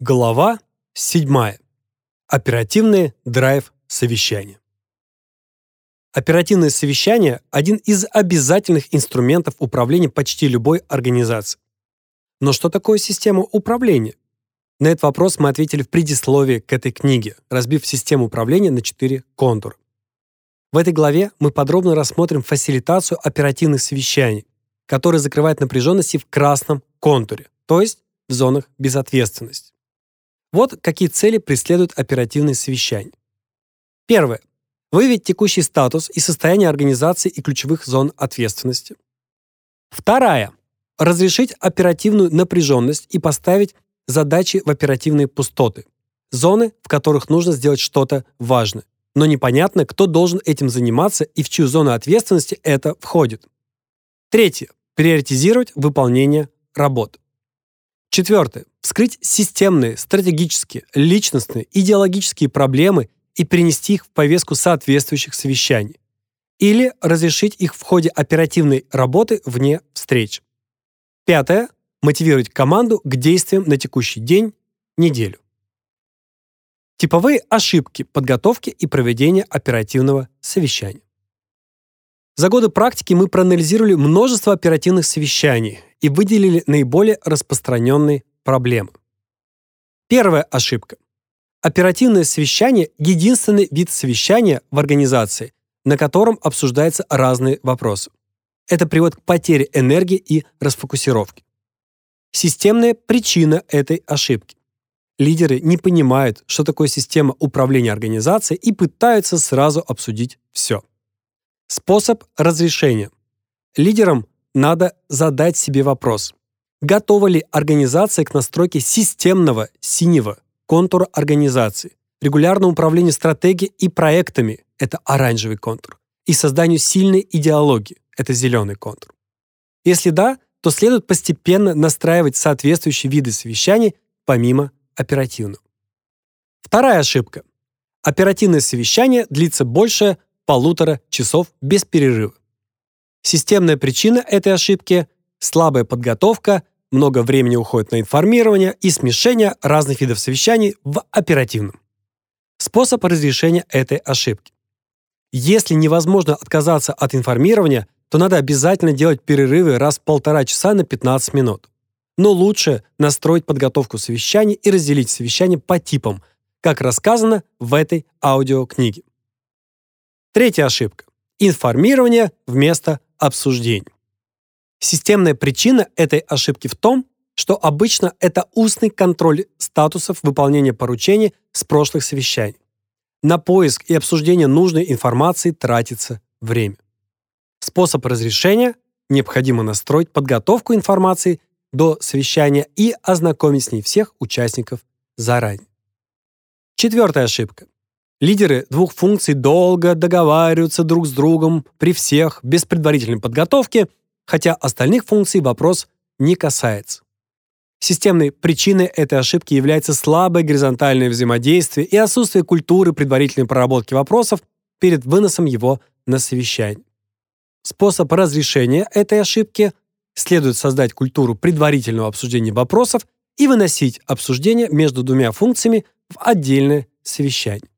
Глава 7. Оперативные драйв совещания. Оперативное совещание – один из обязательных инструментов управления почти любой организацией. Но что такое система управления? На этот вопрос мы ответили в предисловии к этой книге, разбив систему управления на четыре контура. В этой главе мы подробно рассмотрим фасилитацию оперативных совещаний, которые закрывают напряженности в красном контуре, то есть в зонах безответственности. Вот какие цели преследуют оперативные совещания. Первое. Выявить текущий статус и состояние организации и ключевых зон ответственности. Вторая. Разрешить оперативную напряженность и поставить задачи в оперативные пустоты. Зоны, в которых нужно сделать что-то важное. Но непонятно, кто должен этим заниматься и в чью зону ответственности это входит. Третье. Приоритизировать выполнение работ. Четвертое. Вскрыть системные, стратегические, личностные, идеологические проблемы и перенести их в повестку соответствующих совещаний. Или разрешить их в ходе оперативной работы вне встреч. Пятое. Мотивировать команду к действиям на текущий день, неделю. Типовые ошибки подготовки и проведения оперативного совещания. За годы практики мы проанализировали множество оперативных совещаний и выделили наиболее распространенные проблемы. Первая ошибка. Оперативное совещание – единственный вид совещания в организации, на котором обсуждаются разные вопросы. Это приводит к потере энергии и расфокусировке. Системная причина этой ошибки. Лидеры не понимают, что такое система управления организацией и пытаются сразу обсудить все. Способ разрешения. Лидерам надо задать себе вопрос. Готова ли организация к настройке системного синего контура организации, регулярному управлению стратегией и проектами – это оранжевый контур, и созданию сильной идеологии – это зеленый контур? Если да, то следует постепенно настраивать соответствующие виды совещаний помимо оперативного. Вторая ошибка. Оперативное совещание длится больше полутора часов без перерыва. Системная причина этой ошибки – слабая подготовка, много времени уходит на информирование и смешение разных видов совещаний в оперативном. Способ разрешения этой ошибки. Если невозможно отказаться от информирования, то надо обязательно делать перерывы раз в полтора часа на 15 минут. Но лучше настроить подготовку совещаний и разделить совещание по типам, как рассказано в этой аудиокниге. Третья ошибка. Информирование вместо обсуждений. Системная причина этой ошибки в том, что обычно это устный контроль статусов выполнения поручений с прошлых совещаний. На поиск и обсуждение нужной информации тратится время. Способ разрешения – необходимо настроить подготовку информации до совещания и ознакомить с ней всех участников заранее. Четвертая ошибка. Лидеры двух функций долго договариваются друг с другом при всех без предварительной подготовки, хотя остальных функций вопрос не касается. Системной причиной этой ошибки является слабое горизонтальное взаимодействие и отсутствие культуры предварительной проработки вопросов перед выносом его на совещание. Способ разрешения этой ошибки следует создать культуру предварительного обсуждения вопросов и выносить обсуждение между двумя функциями в отдельное совещание.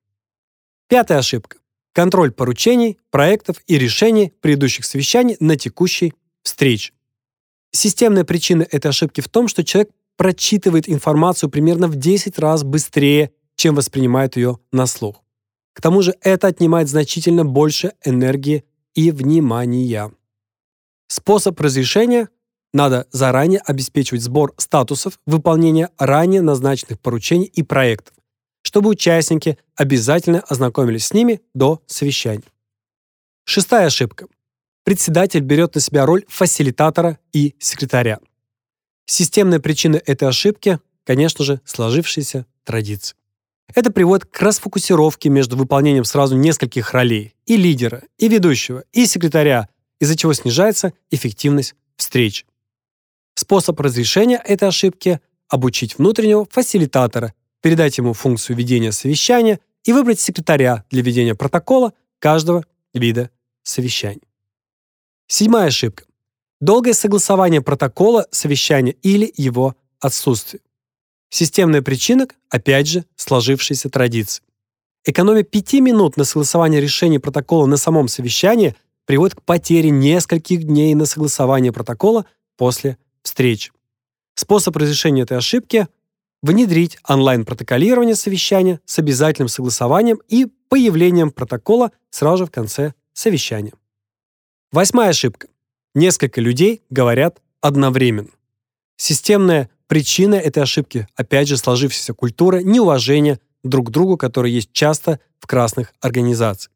Пятая ошибка. Контроль поручений, проектов и решений предыдущих совещаний на текущей встрече. Системная причина этой ошибки в том, что человек прочитывает информацию примерно в 10 раз быстрее, чем воспринимает ее на слух. К тому же это отнимает значительно больше энергии и внимания. Способ разрешения надо заранее обеспечивать сбор статусов выполнения ранее назначенных поручений и проектов, чтобы участники обязательно ознакомились с ними до совещания. Шестая ошибка. Председатель берет на себя роль фасилитатора и секретаря. Системная причина этой ошибки, конечно же, сложившиеся традиции. Это приводит к расфокусировке между выполнением сразу нескольких ролей и лидера, и ведущего, и секретаря, из-за чего снижается эффективность встреч. Способ разрешения этой ошибки – обучить внутреннего фасилитатора передать ему функцию ведения совещания и выбрать секретаря для ведения протокола каждого вида совещаний. Седьмая ошибка. Долгое согласование протокола совещания или его отсутствие. Системная причина, опять же, сложившейся традиции. Экономия пяти минут на согласование решения протокола на самом совещании приводит к потере нескольких дней на согласование протокола после встречи. Способ разрешения этой ошибки – внедрить онлайн-протоколирование совещания с обязательным согласованием и появлением протокола сразу же в конце совещания. Восьмая ошибка. Несколько людей говорят одновременно. Системная причина этой ошибки – опять же сложившаяся культура неуважения друг к другу, которая есть часто в красных организациях.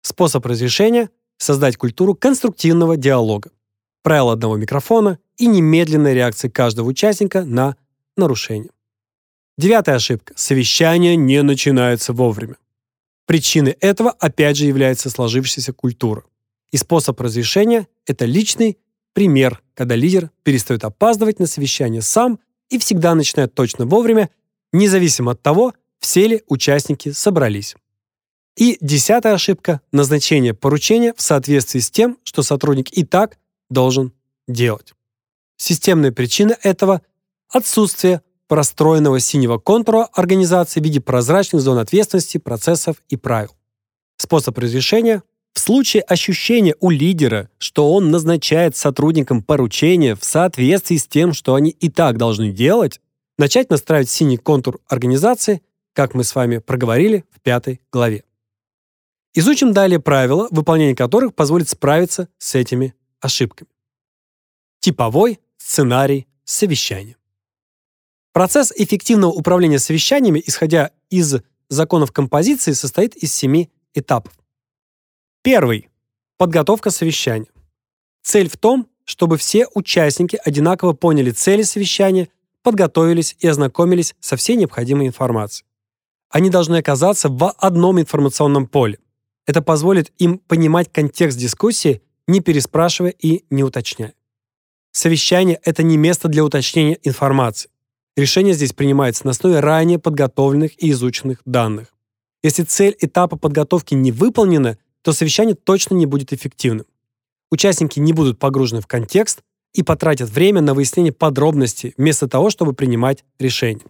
Способ разрешения – создать культуру конструктивного диалога, правило одного микрофона и немедленной реакции каждого участника на нарушение. Девятая ошибка. Совещание не начинается вовремя. Причиной этого опять же является сложившаяся культура. И способ разрешения – это личный пример, когда лидер перестает опаздывать на совещание сам и всегда начинает точно вовремя, независимо от того, все ли участники собрались. И десятая ошибка – назначение поручения в соответствии с тем, что сотрудник и так должен делать. Системная причина этого – отсутствие простроенного синего контура организации в виде прозрачных зон ответственности, процессов и правил. Способ разрешения в случае ощущения у лидера, что он назначает сотрудникам поручения в соответствии с тем, что они и так должны делать, начать настраивать синий контур организации, как мы с вами проговорили в пятой главе. Изучим далее правила, выполнение которых позволит справиться с этими ошибками. Типовой сценарий совещания. Процесс эффективного управления совещаниями, исходя из законов композиции, состоит из семи этапов. Первый. Подготовка совещания. Цель в том, чтобы все участники одинаково поняли цели совещания, подготовились и ознакомились со всей необходимой информацией. Они должны оказаться в одном информационном поле. Это позволит им понимать контекст дискуссии, не переспрашивая и не уточняя. Совещание – это не место для уточнения информации. Решение здесь принимается на основе ранее подготовленных и изученных данных. Если цель этапа подготовки не выполнена, то совещание точно не будет эффективным. Участники не будут погружены в контекст и потратят время на выяснение подробностей вместо того, чтобы принимать решения.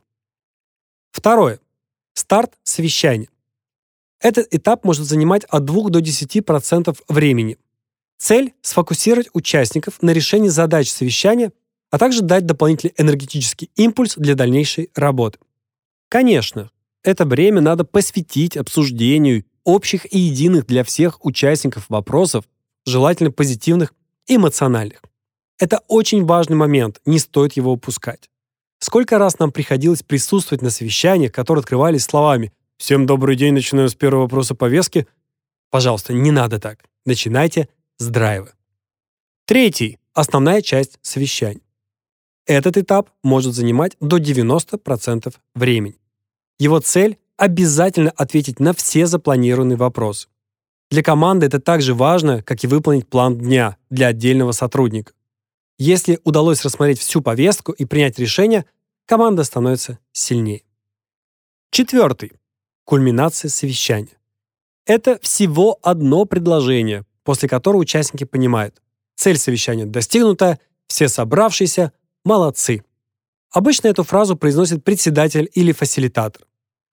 Второе. Старт совещания. Этот этап может занимать от 2 до 10% времени. Цель – сфокусировать участников на решении задач совещания, а также дать дополнительный энергетический импульс для дальнейшей работы. Конечно, это время надо посвятить обсуждению общих и единых для всех участников вопросов, желательно позитивных и эмоциональных. Это очень важный момент, не стоит его упускать. Сколько раз нам приходилось присутствовать на совещаниях, которые открывались словами «Всем добрый день, начинаю с первого вопроса повестки». Пожалуйста, не надо так. Начинайте с драйва. Третий – основная часть совещания. Этот этап может занимать до 90% времени. Его цель обязательно ответить на все запланированные вопросы. Для команды это так же важно, как и выполнить план дня для отдельного сотрудника. Если удалось рассмотреть всю повестку и принять решение, команда становится сильнее. Четвертый. Кульминация совещания. Это всего одно предложение, после которого участники понимают, цель совещания достигнута, все собравшиеся молодцы. Обычно эту фразу произносит председатель или фасилитатор.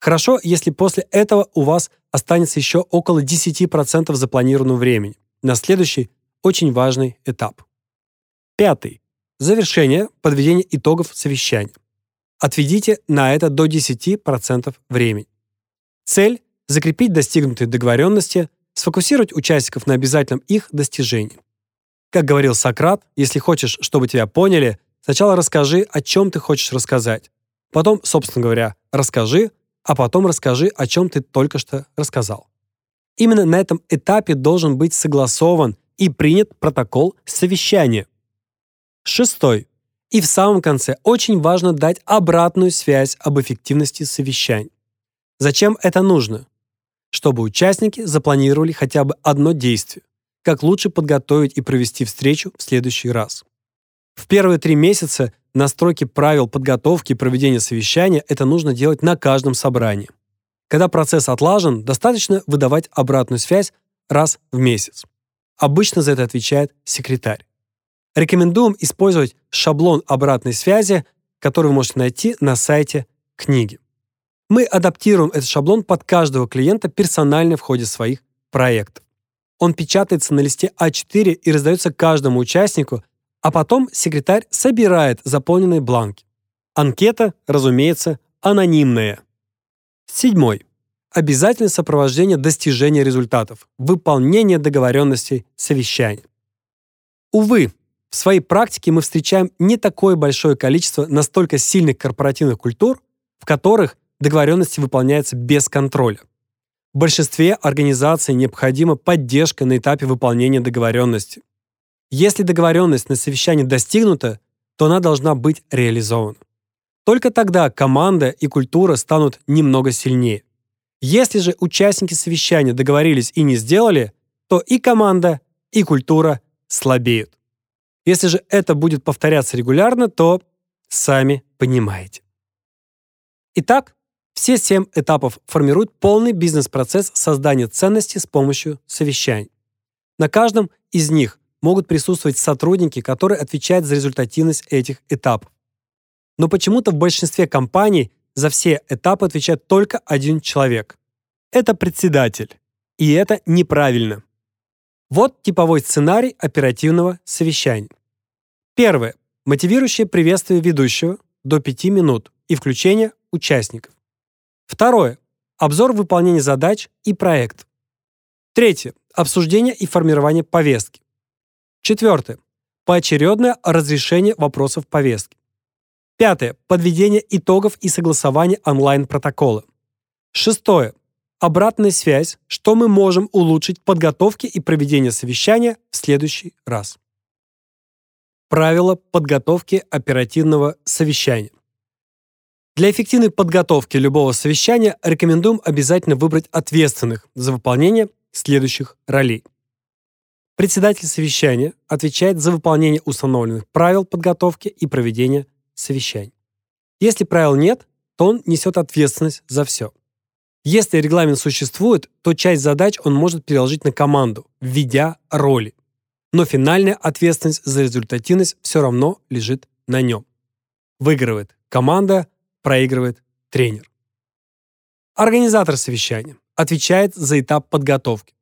Хорошо, если после этого у вас останется еще около 10% запланированного времени на следующий очень важный этап. Пятый. Завершение подведения итогов совещания. Отведите на это до 10% времени. Цель – закрепить достигнутые договоренности, сфокусировать участников на обязательном их достижении. Как говорил Сократ, если хочешь, чтобы тебя поняли, сначала расскажи, о чем ты хочешь рассказать. Потом, собственно говоря, расскажи, а потом расскажи, о чем ты только что рассказал. Именно на этом этапе должен быть согласован и принят протокол совещания. Шестой. И в самом конце очень важно дать обратную связь об эффективности совещаний. Зачем это нужно? Чтобы участники запланировали хотя бы одно действие, как лучше подготовить и провести встречу в следующий раз. В первые три месяца настройки правил подготовки и проведения совещания это нужно делать на каждом собрании. Когда процесс отлажен, достаточно выдавать обратную связь раз в месяц. Обычно за это отвечает секретарь. Рекомендуем использовать шаблон обратной связи, который вы можете найти на сайте книги. Мы адаптируем этот шаблон под каждого клиента персонально в ходе своих проектов. Он печатается на листе А4 и раздается каждому участнику, а потом секретарь собирает заполненные бланки. Анкета, разумеется, анонимная. Седьмой. Обязательное сопровождение достижения результатов, выполнение договоренностей совещания. Увы, в своей практике мы встречаем не такое большое количество настолько сильных корпоративных культур, в которых договоренности выполняются без контроля. В большинстве организаций необходима поддержка на этапе выполнения договоренности. Если договоренность на совещании достигнута, то она должна быть реализована. Только тогда команда и культура станут немного сильнее. Если же участники совещания договорились и не сделали, то и команда, и культура слабеют. Если же это будет повторяться регулярно, то сами понимаете. Итак, все семь этапов формируют полный бизнес-процесс создания ценности с помощью совещаний. На каждом из них могут присутствовать сотрудники, которые отвечают за результативность этих этапов. Но почему-то в большинстве компаний за все этапы отвечает только один человек. Это председатель. И это неправильно. Вот типовой сценарий оперативного совещания. Первое. Мотивирующее приветствие ведущего до 5 минут и включение участников. Второе. Обзор выполнения задач и проектов. Третье. Обсуждение и формирование повестки. Четвертое. Поочередное разрешение вопросов повестки. Пятое. Подведение итогов и согласование онлайн-протокола. Шестое. Обратная связь, что мы можем улучшить подготовки и проведение совещания в следующий раз. Правила подготовки оперативного совещания. Для эффективной подготовки любого совещания рекомендуем обязательно выбрать ответственных за выполнение следующих ролей. Председатель совещания отвечает за выполнение установленных правил подготовки и проведения совещаний. Если правил нет, то он несет ответственность за все. Если регламент существует, то часть задач он может переложить на команду, введя роли. Но финальная ответственность за результативность все равно лежит на нем. Выигрывает команда, проигрывает тренер. Организатор совещания отвечает за этап подготовки.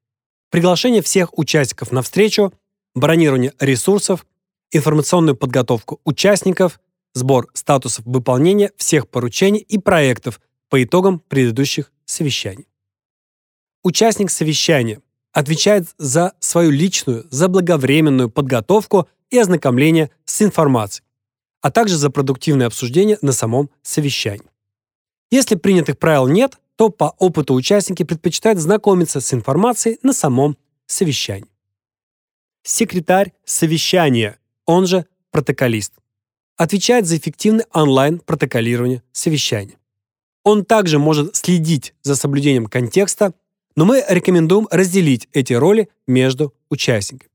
Приглашение всех участников на встречу, бронирование ресурсов, информационную подготовку участников, сбор статусов выполнения всех поручений и проектов по итогам предыдущих совещаний. Участник совещания отвечает за свою личную, заблаговременную подготовку и ознакомление с информацией, а также за продуктивное обсуждение на самом совещании. Если принятых правил нет, то по опыту участники предпочитают знакомиться с информацией на самом совещании. Секретарь совещания, он же протоколист, отвечает за эффективное онлайн-протоколирование совещания. Он также может следить за соблюдением контекста, но мы рекомендуем разделить эти роли между участниками.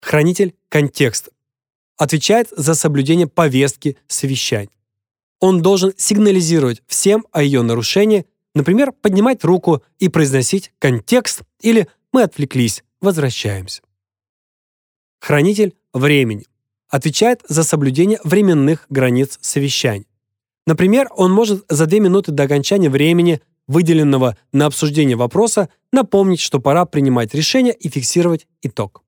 Хранитель контекста отвечает за соблюдение повестки совещания. Он должен сигнализировать всем о ее нарушении, например, поднимать руку и произносить контекст или «мы отвлеклись, возвращаемся». Хранитель времени отвечает за соблюдение временных границ совещаний. Например, он может за две минуты до окончания времени, выделенного на обсуждение вопроса, напомнить, что пора принимать решение и фиксировать итог.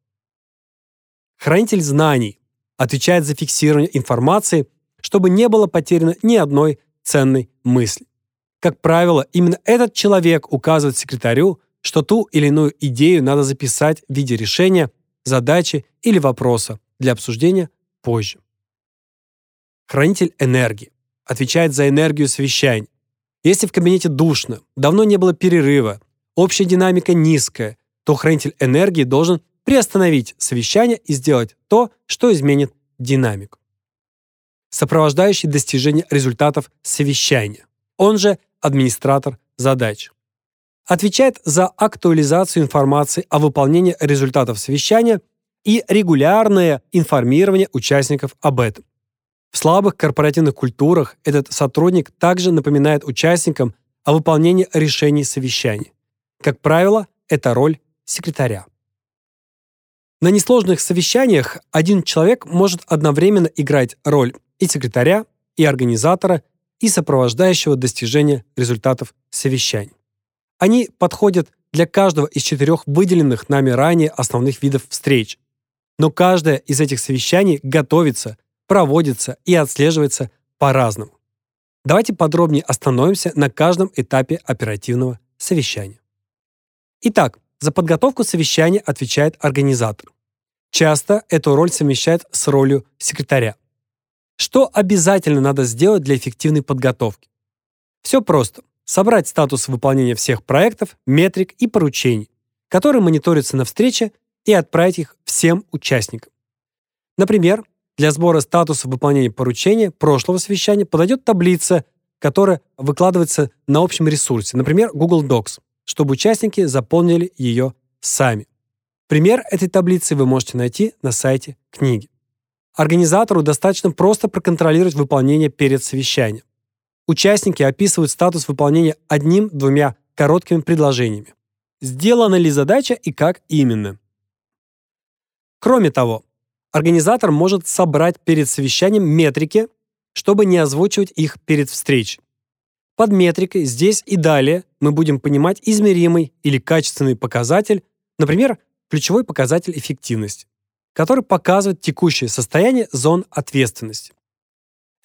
Хранитель знаний отвечает за фиксирование информации, чтобы не было потеряно ни одной ценной мысли. Как правило, именно этот человек указывает секретарю, что ту или иную идею надо записать в виде решения, задачи или вопроса для обсуждения позже. Хранитель энергии отвечает за энергию совещаний. Если в кабинете душно, давно не было перерыва, общая динамика низкая, то хранитель энергии должен приостановить совещание и сделать то, что изменит динамику. Сопровождающий достижение результатов совещания, он же администратор задач. Отвечает за актуализацию информации о выполнении результатов совещания и регулярное информирование участников об этом. В слабых корпоративных культурах этот сотрудник также напоминает участникам о выполнении решений совещаний. Как правило, это роль секретаря. На несложных совещаниях один человек может одновременно играть роль и секретаря, и организатора и сопровождающего достижения результатов совещаний. Они подходят для каждого из четырех выделенных нами ранее основных видов встреч. Но каждое из этих совещаний готовится, проводится и отслеживается по-разному. Давайте подробнее остановимся на каждом этапе оперативного совещания. Итак, за подготовку совещания отвечает организатор. Часто эту роль совмещает с ролью секретаря. Что обязательно надо сделать для эффективной подготовки? Все просто. Собрать статус выполнения всех проектов, метрик и поручений, которые мониторятся на встрече, и отправить их всем участникам. Например, для сбора статуса выполнения поручения прошлого совещания подойдет таблица, которая выкладывается на общем ресурсе, например, Google Docs, чтобы участники заполнили ее сами. Пример этой таблицы вы можете найти на сайте книги. Организатору достаточно просто проконтролировать выполнение перед совещанием. Участники описывают статус выполнения одним-двумя короткими предложениями. Сделана ли задача и как именно. Кроме того, организатор может собрать перед совещанием метрики, чтобы не озвучивать их перед встречей. Под метрикой здесь и далее мы будем понимать измеримый или качественный показатель, например, ключевой показатель эффективности который показывает текущее состояние зон ответственности.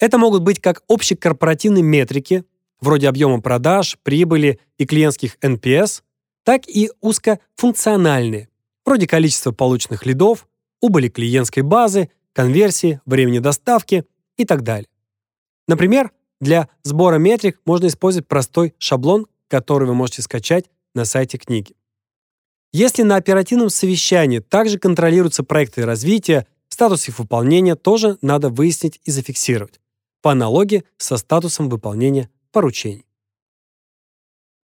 Это могут быть как общекорпоративные метрики, вроде объема продаж, прибыли и клиентских NPS, так и узкофункциональные, вроде количества полученных лидов, убыли клиентской базы, конверсии, времени доставки и так далее. Например, для сбора метрик можно использовать простой шаблон, который вы можете скачать на сайте книги. Если на оперативном совещании также контролируются проекты развития, статус их выполнения тоже надо выяснить и зафиксировать, по аналогии со статусом выполнения поручений.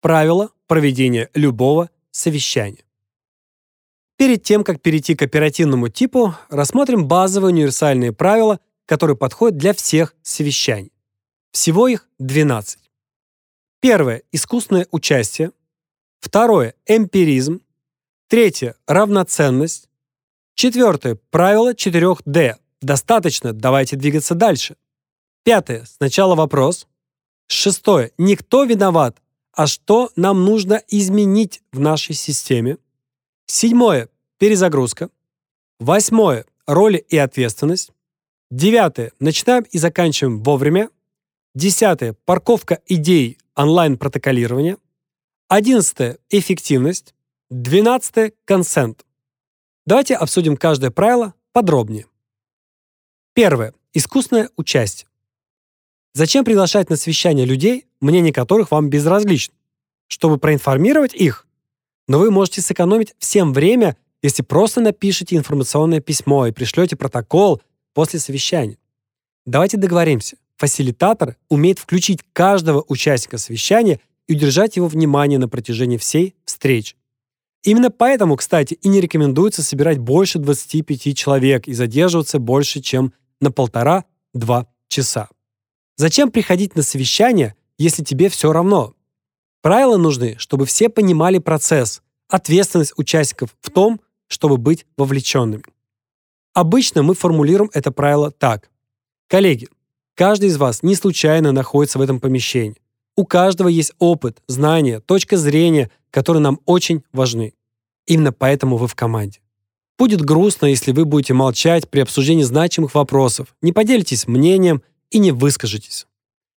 Правила проведения любого совещания. Перед тем, как перейти к оперативному типу, рассмотрим базовые универсальные правила, которые подходят для всех совещаний. Всего их 12. Первое – искусственное участие. Второе – эмпиризм. Третье – равноценность. Четвертое – правило 4D. Достаточно, давайте двигаться дальше. Пятое – сначала вопрос. Шестое – никто виноват, а что нам нужно изменить в нашей системе. Седьмое – перезагрузка. Восьмое – роли и ответственность. Девятое – начинаем и заканчиваем вовремя. Десятое – парковка идей онлайн-протоколирования. Одиннадцатое – эффективность. Двенадцатое – консент. Давайте обсудим каждое правило подробнее. Первое. Искусственное участие. Зачем приглашать на совещание людей, мнение которых вам безразлично? Чтобы проинформировать их? Но вы можете сэкономить всем время, если просто напишите информационное письмо и пришлете протокол после совещания. Давайте договоримся. Фасилитатор умеет включить каждого участника совещания и удержать его внимание на протяжении всей встречи. Именно поэтому, кстати, и не рекомендуется собирать больше 25 человек и задерживаться больше, чем на полтора-два часа. Зачем приходить на совещание, если тебе все равно? Правила нужны, чтобы все понимали процесс, ответственность участников в том, чтобы быть вовлеченными. Обычно мы формулируем это правило так. Коллеги, каждый из вас не случайно находится в этом помещении. У каждого есть опыт, знания, точка зрения, которые нам очень важны. Именно поэтому вы в команде. Будет грустно, если вы будете молчать при обсуждении значимых вопросов, не поделитесь мнением и не выскажетесь.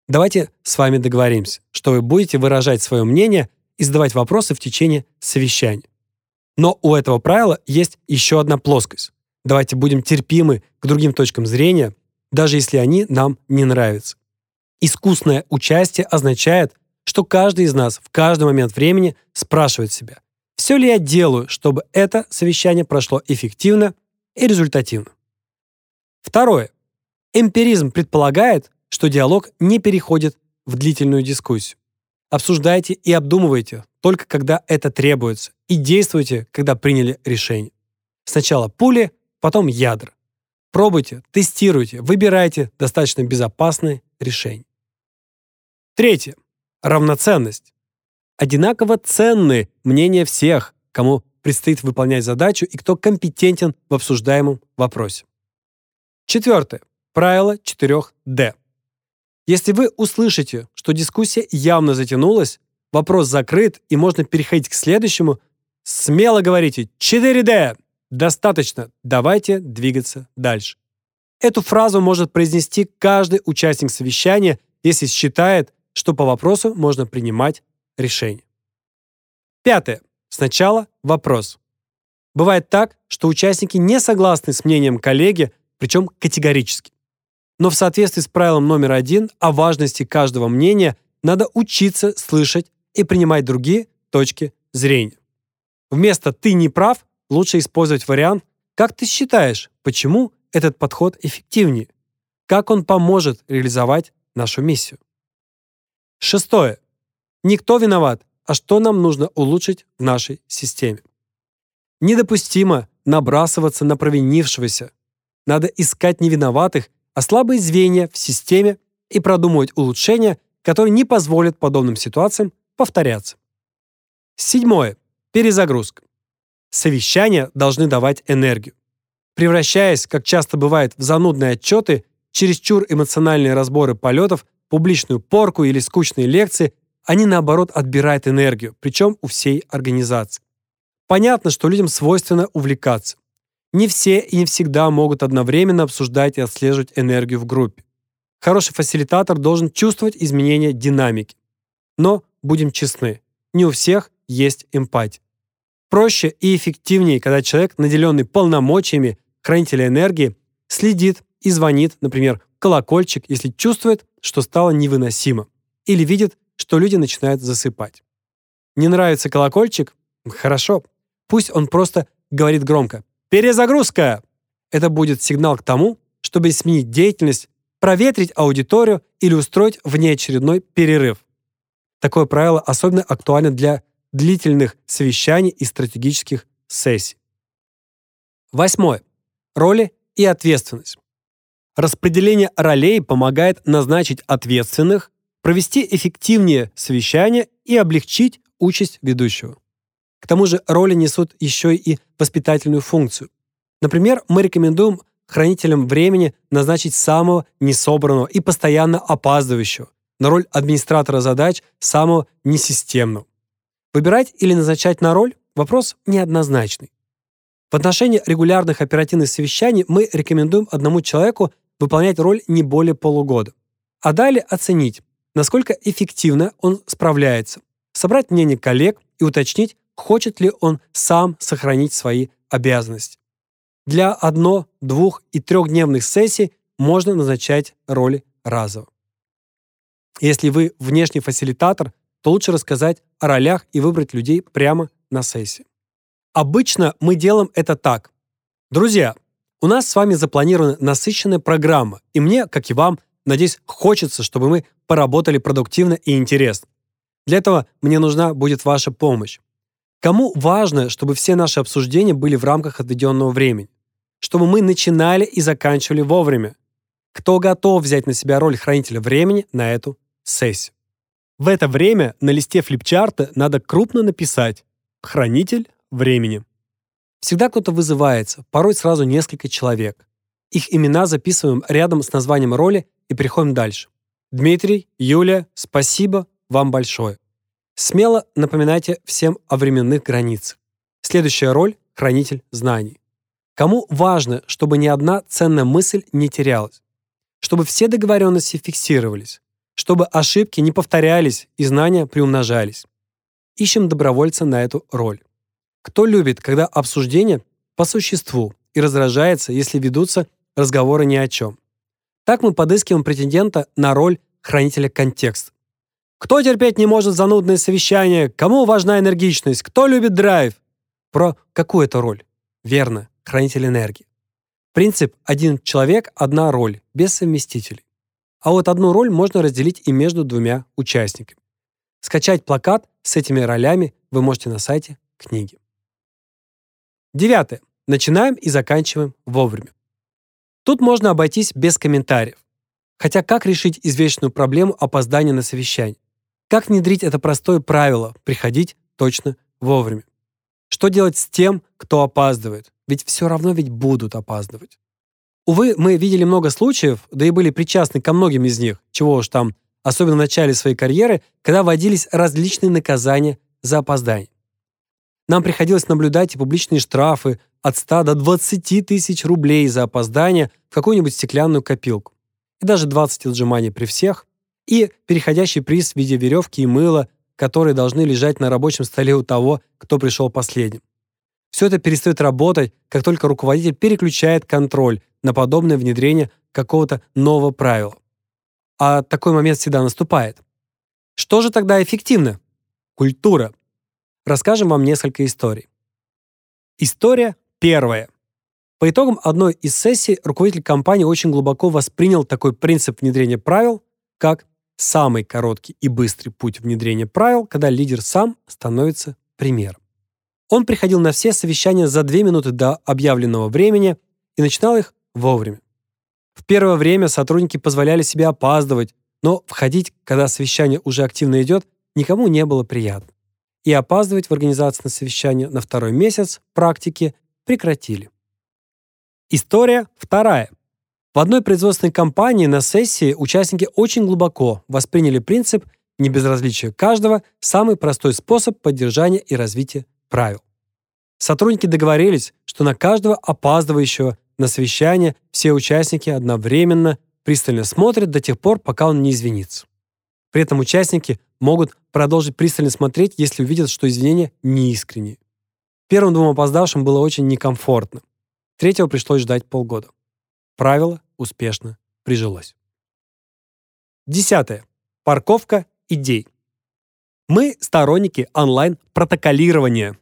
Давайте с вами договоримся, что вы будете выражать свое мнение и задавать вопросы в течение совещания. Но у этого правила есть еще одна плоскость. Давайте будем терпимы к другим точкам зрения, даже если они нам не нравятся. Искусное участие означает, что каждый из нас в каждый момент времени спрашивает себя, все ли я делаю, чтобы это совещание прошло эффективно и результативно. Второе. Эмпиризм предполагает, что диалог не переходит в длительную дискуссию. Обсуждайте и обдумывайте только когда это требуется, и действуйте, когда приняли решение. Сначала пули, потом ядра. Пробуйте, тестируйте, выбирайте достаточно безопасные решения. Третье. Равноценность. Одинаково ценны мнения всех, кому предстоит выполнять задачу и кто компетентен в обсуждаемом вопросе. Четвертое. Правило 4D. Если вы услышите, что дискуссия явно затянулась, вопрос закрыт и можно переходить к следующему, смело говорите 4D! Достаточно, давайте двигаться дальше. Эту фразу может произнести каждый участник совещания, если считает, что по вопросу можно принимать решение. Пятое. Сначала вопрос. Бывает так, что участники не согласны с мнением коллеги, причем категорически. Но в соответствии с правилом номер один о важности каждого мнения надо учиться слышать и принимать другие точки зрения. Вместо «ты не прав» лучше использовать вариант «как ты считаешь, почему этот подход эффективнее? Как он поможет реализовать нашу миссию?» Шестое. Никто виноват, а что нам нужно улучшить в нашей системе. Недопустимо набрасываться на провинившегося. Надо искать невиноватых, а слабые звенья в системе и продумывать улучшения, которые не позволят подобным ситуациям повторяться. Седьмое. Перезагрузка. Совещания должны давать энергию. Превращаясь, как часто бывает, в занудные отчеты, чересчур эмоциональные разборы полетов, публичную порку или скучные лекции, они, наоборот, отбирают энергию, причем у всей организации. Понятно, что людям свойственно увлекаться. Не все и не всегда могут одновременно обсуждать и отслеживать энергию в группе. Хороший фасилитатор должен чувствовать изменения динамики. Но, будем честны, не у всех есть эмпатия. Проще и эффективнее, когда человек, наделенный полномочиями хранителя энергии, следит и звонит, например, колокольчик, если чувствует, что стало невыносимо, или видит, что люди начинают засыпать. Не нравится колокольчик? Хорошо. Пусть он просто говорит громко «Перезагрузка!». Это будет сигнал к тому, чтобы сменить деятельность, проветрить аудиторию или устроить внеочередной перерыв. Такое правило особенно актуально для длительных совещаний и стратегических сессий. Восьмое. Роли и ответственность. Распределение ролей помогает назначить ответственных, провести эффективнее совещание и облегчить участь ведущего. К тому же роли несут еще и воспитательную функцию. Например, мы рекомендуем хранителям времени назначить самого несобранного и постоянно опаздывающего на роль администратора задач самого несистемного. Выбирать или назначать на роль – вопрос неоднозначный. В отношении регулярных оперативных совещаний мы рекомендуем одному человеку выполнять роль не более полугода. А далее оценить, насколько эффективно он справляется, собрать мнение коллег и уточнить, хочет ли он сам сохранить свои обязанности. Для одно-, двух- и трехдневных сессий можно назначать роли разово. Если вы внешний фасилитатор, то лучше рассказать о ролях и выбрать людей прямо на сессии. Обычно мы делаем это так. Друзья, у нас с вами запланирована насыщенная программа, и мне, как и вам, надеюсь, хочется, чтобы мы поработали продуктивно и интересно. Для этого мне нужна будет ваша помощь. Кому важно, чтобы все наши обсуждения были в рамках отведенного времени? Чтобы мы начинали и заканчивали вовремя? Кто готов взять на себя роль хранителя времени на эту сессию? В это время на листе флипчарта надо крупно написать «Хранитель времени». Всегда кто-то вызывается, порой сразу несколько человек. Их имена записываем рядом с названием роли и переходим дальше. Дмитрий, Юлия, спасибо вам большое. Смело напоминайте всем о временных границах. Следующая роль — хранитель знаний. Кому важно, чтобы ни одна ценная мысль не терялась, чтобы все договоренности фиксировались, чтобы ошибки не повторялись и знания приумножались. Ищем добровольца на эту роль. Кто любит, когда обсуждение по существу и раздражается, если ведутся разговоры ни о чем? Так мы подыскиваем претендента на роль хранителя контекста. Кто терпеть не может занудные совещания? Кому важна энергичность? Кто любит драйв? Про какую это роль? Верно, хранитель энергии. Принцип «один человек, одна роль», без совместителей. А вот одну роль можно разделить и между двумя участниками. Скачать плакат с этими ролями вы можете на сайте книги. Девятое. Начинаем и заканчиваем вовремя. Тут можно обойтись без комментариев. Хотя как решить извечную проблему опоздания на совещание? Как внедрить это простое правило – приходить точно вовремя? Что делать с тем, кто опаздывает? Ведь все равно ведь будут опаздывать. Увы, мы видели много случаев, да и были причастны ко многим из них, чего уж там, особенно в начале своей карьеры, когда вводились различные наказания за опоздание. Нам приходилось наблюдать и публичные штрафы от 100 до 20 тысяч рублей за опоздание в какую-нибудь стеклянную копилку. И даже 20 отжиманий при всех. И переходящий приз в виде веревки и мыла, которые должны лежать на рабочем столе у того, кто пришел последним. Все это перестает работать, как только руководитель переключает контроль на подобное внедрение какого-то нового правила. А такой момент всегда наступает. Что же тогда эффективно? Культура. Расскажем вам несколько историй. История первая. По итогам одной из сессий руководитель компании очень глубоко воспринял такой принцип внедрения правил, как самый короткий и быстрый путь внедрения правил, когда лидер сам становится примером. Он приходил на все совещания за две минуты до объявленного времени и начинал их вовремя. В первое время сотрудники позволяли себе опаздывать, но входить, когда совещание уже активно идет, никому не было приятно. И опаздывать в организации на совещание на второй месяц практики прекратили. История вторая. В одной производственной компании на сессии участники очень глубоко восприняли принцип небезразличия каждого самый простой способ поддержания и развития правил. Сотрудники договорились, что на каждого опаздывающего на совещание все участники одновременно пристально смотрят до тех пор, пока он не извинится. При этом участники могут продолжить пристально смотреть, если увидят, что извинения неискренние. Первым двум опоздавшим было очень некомфортно. Третьего пришлось ждать полгода. Правило успешно прижилось. Десятое. Парковка идей. Мы сторонники онлайн-протоколирования.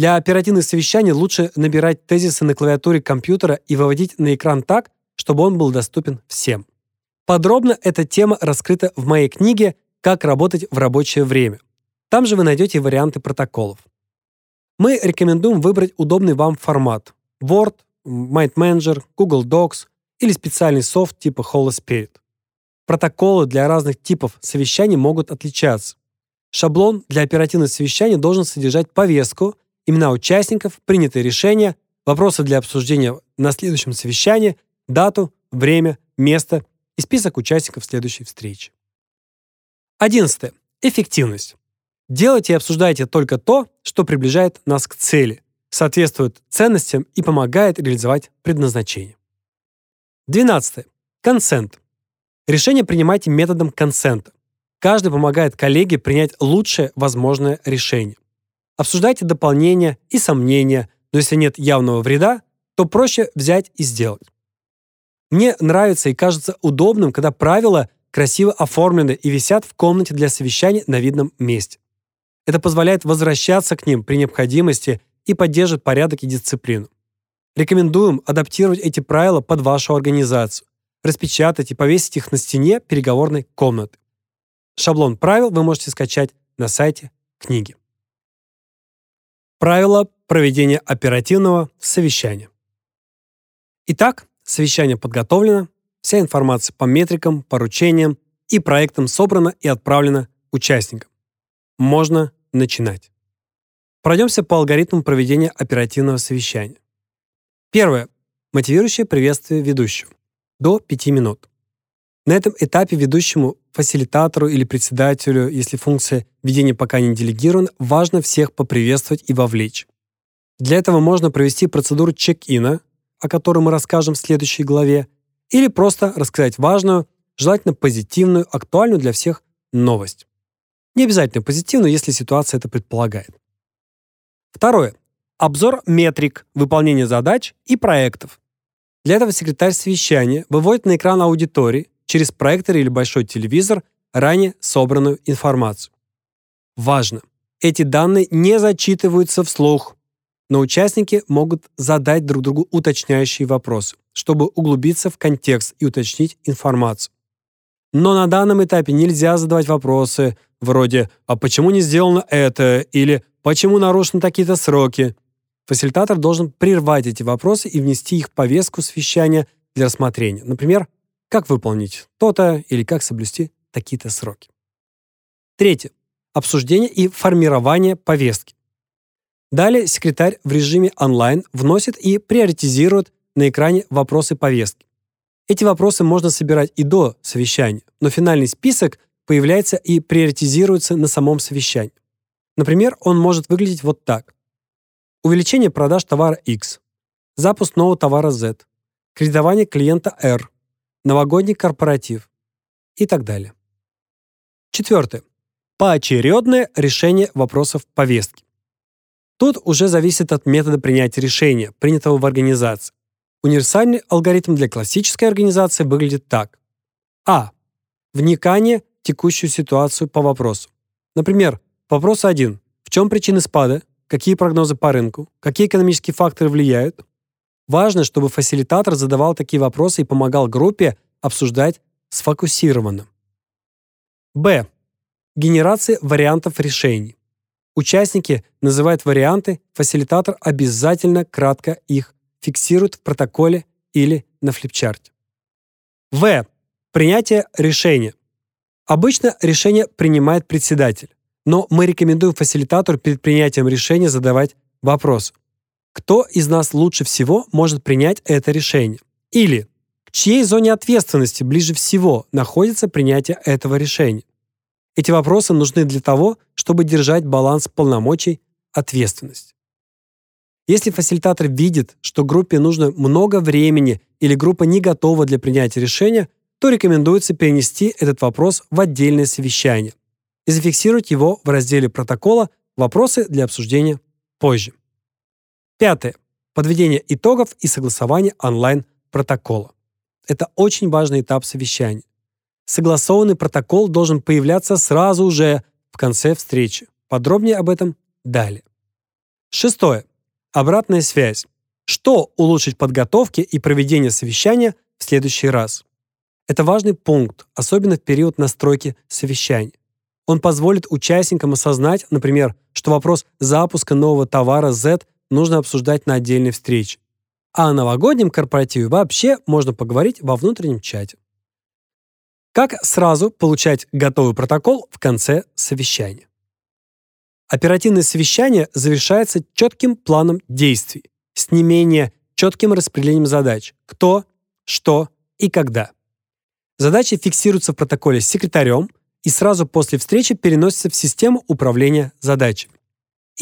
Для оперативных совещаний лучше набирать тезисы на клавиатуре компьютера и выводить на экран так, чтобы он был доступен всем. Подробно эта тема раскрыта в моей книге «Как работать в рабочее время». Там же вы найдете варианты протоколов. Мы рекомендуем выбрать удобный вам формат Word, Mind Manager, Google Docs или специальный софт типа Holospirit. Протоколы для разных типов совещаний могут отличаться. Шаблон для оперативных совещаний должен содержать повестку имена участников, принятые решения, вопросы для обсуждения на следующем совещании, дату, время, место и список участников следующей встречи. 11. Эффективность. Делайте и обсуждайте только то, что приближает нас к цели, соответствует ценностям и помогает реализовать предназначение. 12. Консент. Решение принимайте методом консента. Каждый помогает коллеге принять лучшее возможное решение. Обсуждайте дополнения и сомнения, но если нет явного вреда, то проще взять и сделать. Мне нравится и кажется удобным, когда правила красиво оформлены и висят в комнате для совещаний на видном месте. Это позволяет возвращаться к ним при необходимости и поддерживает порядок и дисциплину. Рекомендуем адаптировать эти правила под вашу организацию, распечатать и повесить их на стене переговорной комнаты. Шаблон правил вы можете скачать на сайте книги. Правила проведения оперативного совещания. Итак, совещание подготовлено, вся информация по метрикам, поручениям и проектам собрана и отправлена участникам. Можно начинать. Пройдемся по алгоритму проведения оперативного совещания. Первое. Мотивирующее приветствие ведущего. До 5 минут. На этом этапе ведущему, фасилитатору или председателю, если функция ведения пока не делегирована, важно всех поприветствовать и вовлечь. Для этого можно провести процедуру чек-ина, о которой мы расскажем в следующей главе, или просто рассказать важную, желательно позитивную, актуальную для всех новость. Не обязательно позитивную, если ситуация это предполагает. Второе. Обзор метрик выполнения задач и проектов. Для этого секретарь совещания выводит на экран аудитории через проектор или большой телевизор ранее собранную информацию. Важно! Эти данные не зачитываются вслух, но участники могут задать друг другу уточняющие вопросы, чтобы углубиться в контекст и уточнить информацию. Но на данном этапе нельзя задавать вопросы вроде «А почему не сделано это?» или «Почему нарушены такие-то сроки?» Фасилитатор должен прервать эти вопросы и внести их в повестку совещания для рассмотрения. Например, как выполнить то-то или как соблюсти такие-то сроки. Третье. Обсуждение и формирование повестки. Далее секретарь в режиме онлайн вносит и приоритизирует на экране вопросы повестки. Эти вопросы можно собирать и до совещания, но финальный список появляется и приоритизируется на самом совещании. Например, он может выглядеть вот так. Увеличение продаж товара X, запуск нового товара Z, кредитование клиента R, новогодний корпоратив и так далее. Четвертое. Поочередное решение вопросов повестки. Тут уже зависит от метода принятия решения, принятого в организации. Универсальный алгоритм для классической организации выглядит так. А. Вникание в текущую ситуацию по вопросу. Например, вопрос 1. В чем причины спада? Какие прогнозы по рынку? Какие экономические факторы влияют? Важно, чтобы фасилитатор задавал такие вопросы и помогал группе обсуждать сфокусированно. Б. Генерация вариантов решений. Участники называют варианты, фасилитатор обязательно кратко их фиксирует в протоколе или на флипчарте. В. Принятие решения. Обычно решение принимает председатель, но мы рекомендуем фасилитатору перед принятием решения задавать вопрос. Кто из нас лучше всего может принять это решение? Или к чьей зоне ответственности ближе всего находится принятие этого решения? Эти вопросы нужны для того, чтобы держать баланс полномочий, ответственности. Если фасилитатор видит, что группе нужно много времени или группа не готова для принятия решения, то рекомендуется перенести этот вопрос в отдельное совещание и зафиксировать его в разделе протокола «Вопросы для обсуждения позже». Пятое. Подведение итогов и согласование онлайн-протокола. Это очень важный этап совещания согласованный протокол должен появляться сразу же в конце встречи. Подробнее об этом далее. Шестое. Обратная связь. Что улучшить подготовки и проведение совещания в следующий раз? Это важный пункт, особенно в период настройки совещания. Он позволит участникам осознать, например, что вопрос запуска нового товара Z нужно обсуждать на отдельной встрече. А о новогоднем корпоративе вообще можно поговорить во внутреннем чате. Как сразу получать готовый протокол в конце совещания? Оперативное совещание завершается четким планом действий с не менее четким распределением задач – кто, что и когда. Задачи фиксируются в протоколе с секретарем и сразу после встречи переносятся в систему управления задачами.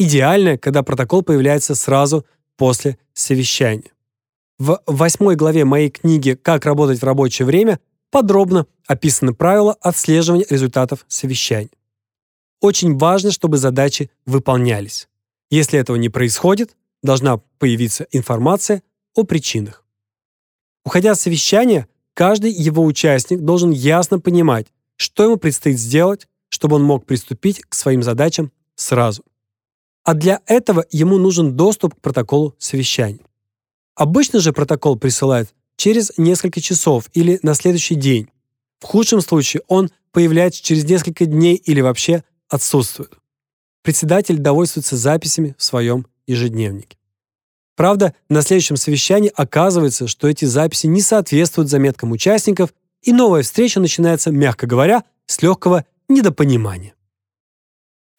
Идеально, когда протокол появляется сразу после совещания. В восьмой главе моей книги «Как работать в рабочее время» подробно описаны правила отслеживания результатов совещаний. Очень важно, чтобы задачи выполнялись. Если этого не происходит, должна появиться информация о причинах. Уходя с совещания, каждый его участник должен ясно понимать, что ему предстоит сделать, чтобы он мог приступить к своим задачам сразу. А для этого ему нужен доступ к протоколу совещания. Обычно же протокол присылает через несколько часов или на следующий день. В худшем случае он появляется через несколько дней или вообще отсутствует. Председатель довольствуется записями в своем ежедневнике. Правда, на следующем совещании оказывается, что эти записи не соответствуют заметкам участников, и новая встреча начинается, мягко говоря, с легкого недопонимания.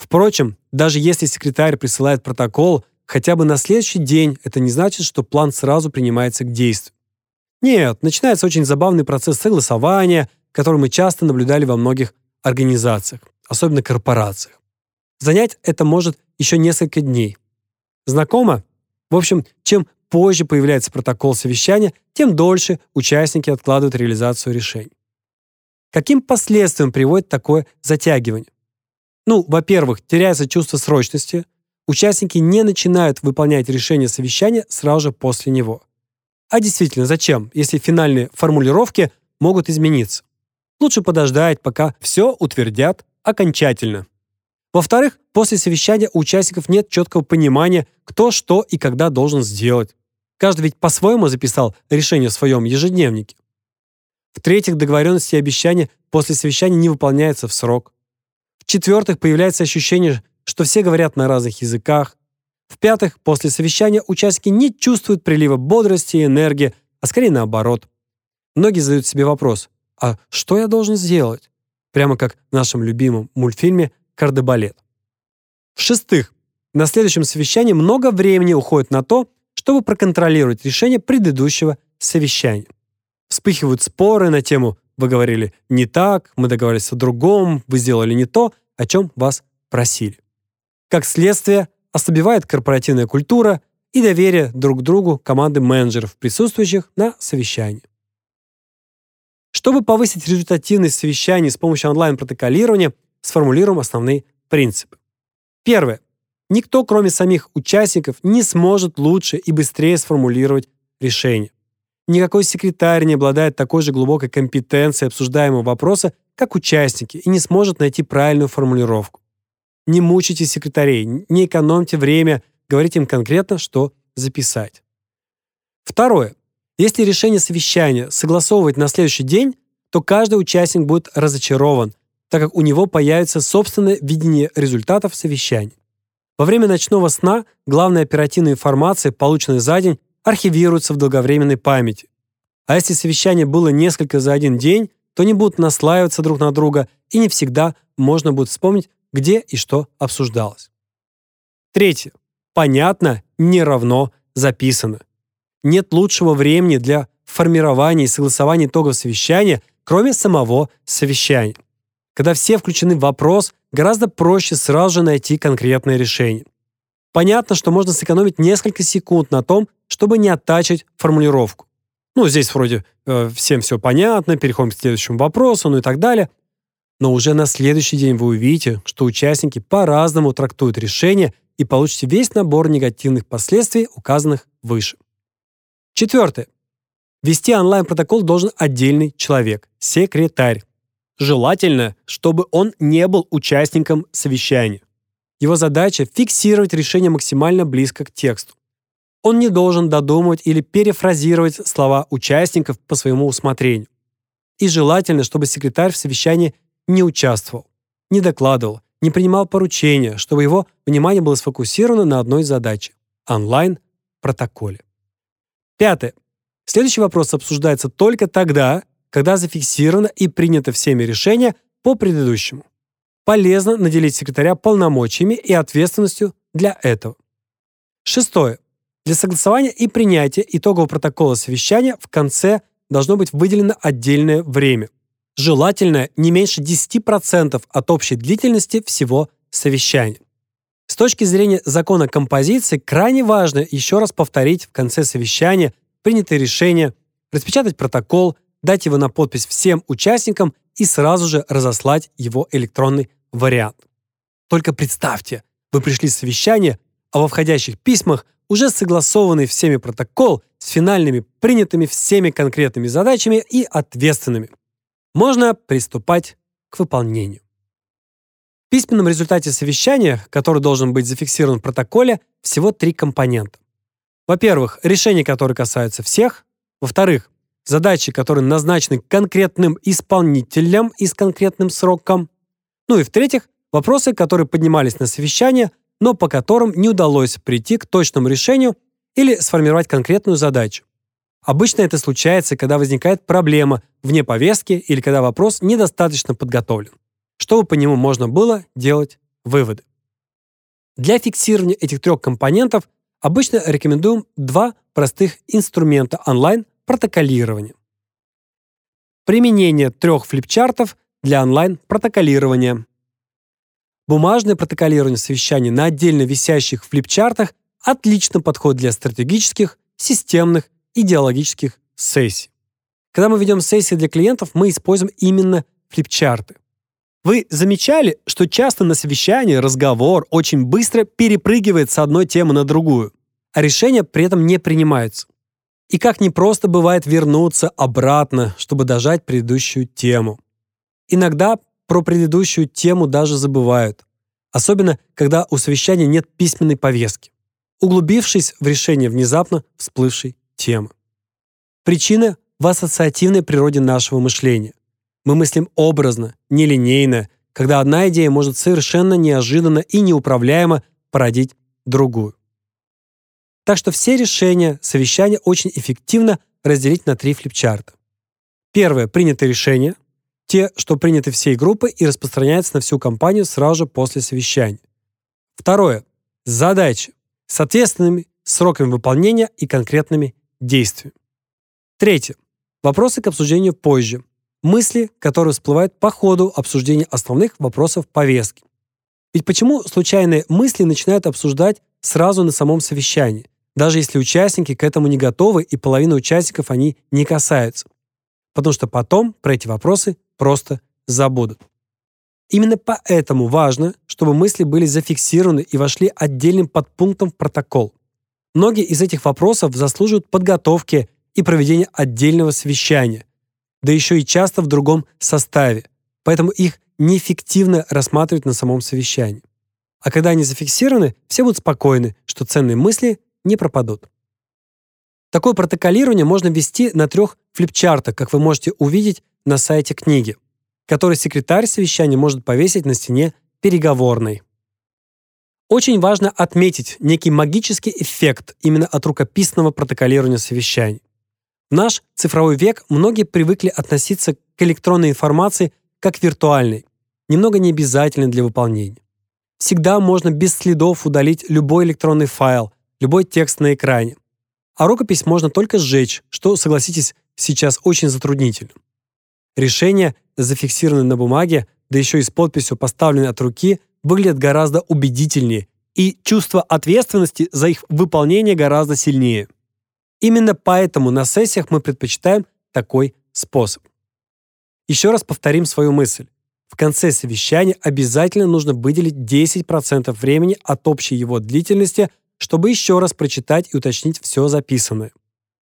Впрочем, даже если секретарь присылает протокол хотя бы на следующий день, это не значит, что план сразу принимается к действию. Нет, начинается очень забавный процесс согласования, который мы часто наблюдали во многих организациях, особенно корпорациях. Занять это может еще несколько дней. Знакомо? В общем, чем позже появляется протокол совещания, тем дольше участники откладывают реализацию решений. Каким последствиям приводит такое затягивание? Ну, во-первых, теряется чувство срочности, участники не начинают выполнять решение совещания сразу же после него. А действительно, зачем, если финальные формулировки могут измениться? Лучше подождать, пока все утвердят окончательно. Во-вторых, после совещания у участников нет четкого понимания, кто что и когда должен сделать. Каждый ведь по-своему записал решение в своем ежедневнике. В-третьих, договоренности и обещания после совещания не выполняются в срок. В-четвертых, появляется ощущение, что все говорят на разных языках. В-пятых, после совещания участники не чувствуют прилива бодрости и энергии, а скорее наоборот. Многие задают себе вопрос, а что я должен сделать? Прямо как в нашем любимом мультфильме «Кардебалет». В-шестых, на следующем совещании много времени уходит на то, чтобы проконтролировать решение предыдущего совещания. Вспыхивают споры на тему «Вы говорили не так, мы договорились о другом, вы сделали не то, о чем вас просили». Как следствие, ослабевает корпоративная культура и доверие друг к другу команды менеджеров, присутствующих на совещании. Чтобы повысить результативность совещаний с помощью онлайн-протоколирования, сформулируем основные принципы. Первое. Никто, кроме самих участников, не сможет лучше и быстрее сформулировать решение. Никакой секретарь не обладает такой же глубокой компетенцией обсуждаемого вопроса, как участники, и не сможет найти правильную формулировку. Не мучайте секретарей, не экономьте время, говорите им конкретно, что записать. Второе. Если решение совещания согласовывать на следующий день, то каждый участник будет разочарован, так как у него появится собственное видение результатов совещания. Во время ночного сна главная оперативная информация, полученная за день, архивируется в долговременной памяти. А если совещание было несколько за один день, то не будут наслаиваться друг на друга, и не всегда можно будет вспомнить, где и что обсуждалось. Третье. Понятно не равно записано. Нет лучшего времени для формирования и согласования итогов совещания, кроме самого совещания. Когда все включены в вопрос, гораздо проще сразу же найти конкретное решение. Понятно, что можно сэкономить несколько секунд на том, чтобы не оттачить формулировку. Ну, здесь вроде э, всем все понятно, переходим к следующему вопросу, ну и так далее. Но уже на следующий день вы увидите, что участники по-разному трактуют решение и получите весь набор негативных последствий, указанных выше. Четвертое. Вести онлайн-протокол должен отдельный человек – секретарь. Желательно, чтобы он не был участником совещания. Его задача – фиксировать решение максимально близко к тексту. Он не должен додумывать или перефразировать слова участников по своему усмотрению. И желательно, чтобы секретарь в совещании не участвовал, не докладывал, не принимал поручения, чтобы его внимание было сфокусировано на одной задаче – онлайн-протоколе. Пятое. Следующий вопрос обсуждается только тогда, когда зафиксировано и принято всеми решение по предыдущему. Полезно наделить секретаря полномочиями и ответственностью для этого. Шестое. Для согласования и принятия итогового протокола совещания в конце должно быть выделено отдельное время. Желательно не меньше 10% от общей длительности всего совещания. С точки зрения закона композиции крайне важно еще раз повторить в конце совещания принятое решение, распечатать протокол, дать его на подпись всем участникам и сразу же разослать его электронный вариант. Только представьте, вы пришли с совещания, а во входящих письмах уже согласованный всеми протокол с финальными принятыми всеми конкретными задачами и ответственными. Можно приступать к выполнению. В письменном результате совещания, который должен быть зафиксирован в протоколе, всего три компонента. Во-первых, решения, которые касаются всех. Во-вторых, задачи, которые назначены конкретным исполнителям и с конкретным сроком. Ну и в-третьих, вопросы, которые поднимались на совещание, но по которым не удалось прийти к точному решению или сформировать конкретную задачу. Обычно это случается, когда возникает проблема вне повестки или когда вопрос недостаточно подготовлен чтобы по нему можно было делать выводы. Для фиксирования этих трех компонентов обычно рекомендуем два простых инструмента онлайн-протоколирования. Применение трех флипчартов для онлайн-протоколирования. Бумажное протоколирование совещаний на отдельно висящих флипчартах отлично подходит для стратегических, системных, идеологических сессий. Когда мы ведем сессии для клиентов, мы используем именно флипчарты. Вы замечали, что часто на совещании разговор очень быстро перепрыгивает с одной темы на другую, а решения при этом не принимаются. И как непросто бывает вернуться обратно, чтобы дожать предыдущую тему. Иногда про предыдущую тему даже забывают, особенно когда у совещания нет письменной повестки, углубившись в решение внезапно всплывшей темы. Причина в ассоциативной природе нашего мышления. Мы мыслим образно, нелинейно, когда одна идея может совершенно неожиданно и неуправляемо породить другую. Так что все решения совещания очень эффективно разделить на три флипчарта. Первое – принятые решения, те, что приняты всей группой и распространяются на всю компанию сразу же после совещания. Второе – задачи с ответственными, сроками выполнения и конкретными действиями. Третье. Вопросы к обсуждению позже. Мысли, которые всплывают по ходу обсуждения основных вопросов повестки. Ведь почему случайные мысли начинают обсуждать сразу на самом совещании, даже если участники к этому не готовы и половина участников они не касаются? Потому что потом про эти вопросы просто забудут. Именно поэтому важно, чтобы мысли были зафиксированы и вошли отдельным подпунктом в протокол. Многие из этих вопросов заслуживают подготовки и проведения отдельного совещания, да еще и часто в другом составе, поэтому их неэффективно рассматривать на самом совещании. А когда они зафиксированы, все будут спокойны, что ценные мысли не пропадут. Такое протоколирование можно вести на трех флипчартах, как вы можете увидеть на сайте книги который секретарь совещания может повесить на стене переговорной. Очень важно отметить некий магический эффект именно от рукописного протоколирования совещаний. В наш цифровой век многие привыкли относиться к электронной информации как виртуальной, немного необязательной для выполнения. Всегда можно без следов удалить любой электронный файл, любой текст на экране. А рукопись можно только сжечь, что, согласитесь, сейчас очень затруднительно. Решение, зафиксированное на бумаге, да еще и с подписью, поставленной от руки, выглядит гораздо убедительнее, и чувство ответственности за их выполнение гораздо сильнее. Именно поэтому на сессиях мы предпочитаем такой способ. Еще раз повторим свою мысль. В конце совещания обязательно нужно выделить 10% времени от общей его длительности, чтобы еще раз прочитать и уточнить все записанное.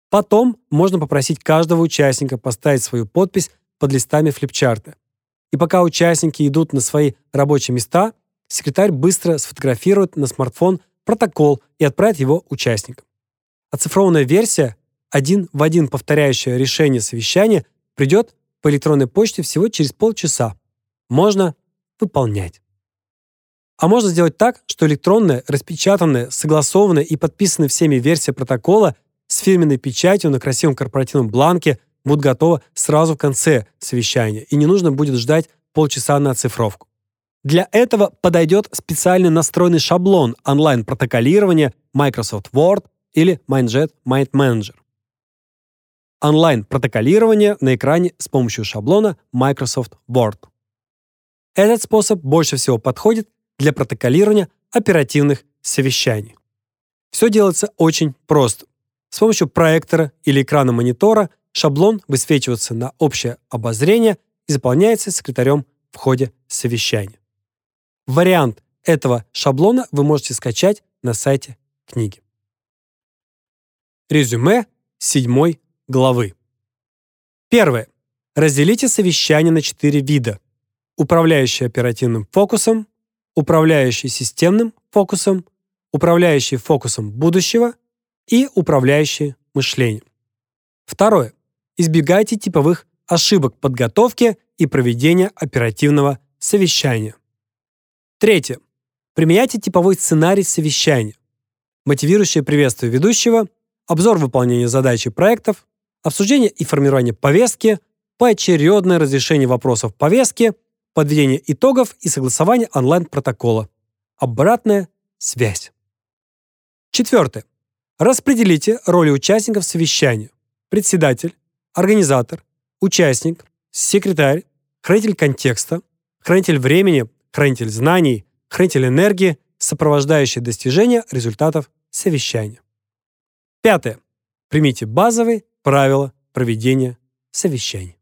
Потом можно попросить каждого участника поставить свою подпись под листами флипчарта. И пока участники идут на свои рабочие места, секретарь быстро сфотографирует на смартфон протокол и отправит его участникам. Оцифрованная версия, один в один повторяющая решение совещания, придет по электронной почте всего через полчаса. Можно выполнять. А можно сделать так, что электронная, распечатанная, согласованная и подписанная всеми версия протокола с фирменной печатью на красивом корпоративном бланке будут готовы сразу в конце совещания, и не нужно будет ждать полчаса на оцифровку. Для этого подойдет специально настроенный шаблон онлайн-протоколирования Microsoft Word или Mindjet Mind Manager. Онлайн-протоколирование на экране с помощью шаблона Microsoft Word. Этот способ больше всего подходит для протоколирования оперативных совещаний. Все делается очень просто. С помощью проектора или экрана монитора Шаблон высвечивается на общее обозрение и заполняется секретарем в ходе совещания. Вариант этого шаблона вы можете скачать на сайте книги. Резюме седьмой главы. Первое. Разделите совещание на четыре вида. Управляющий оперативным фокусом, управляющий системным фокусом, управляющий фокусом будущего и управляющий мышлением. Второе. Избегайте типовых ошибок подготовки и проведения оперативного совещания. Третье. Применяйте типовой сценарий совещания. Мотивирующее приветствие ведущего, обзор выполнения задач и проектов, обсуждение и формирование повестки, поочередное разрешение вопросов повестки, подведение итогов и согласование онлайн-протокола. Обратная связь. Четвертое. Распределите роли участников совещания. Председатель, организатор, участник, секретарь, хранитель контекста, хранитель времени, хранитель знаний, хранитель энергии, сопровождающий достижение результатов совещания. Пятое. Примите базовые правила проведения совещаний.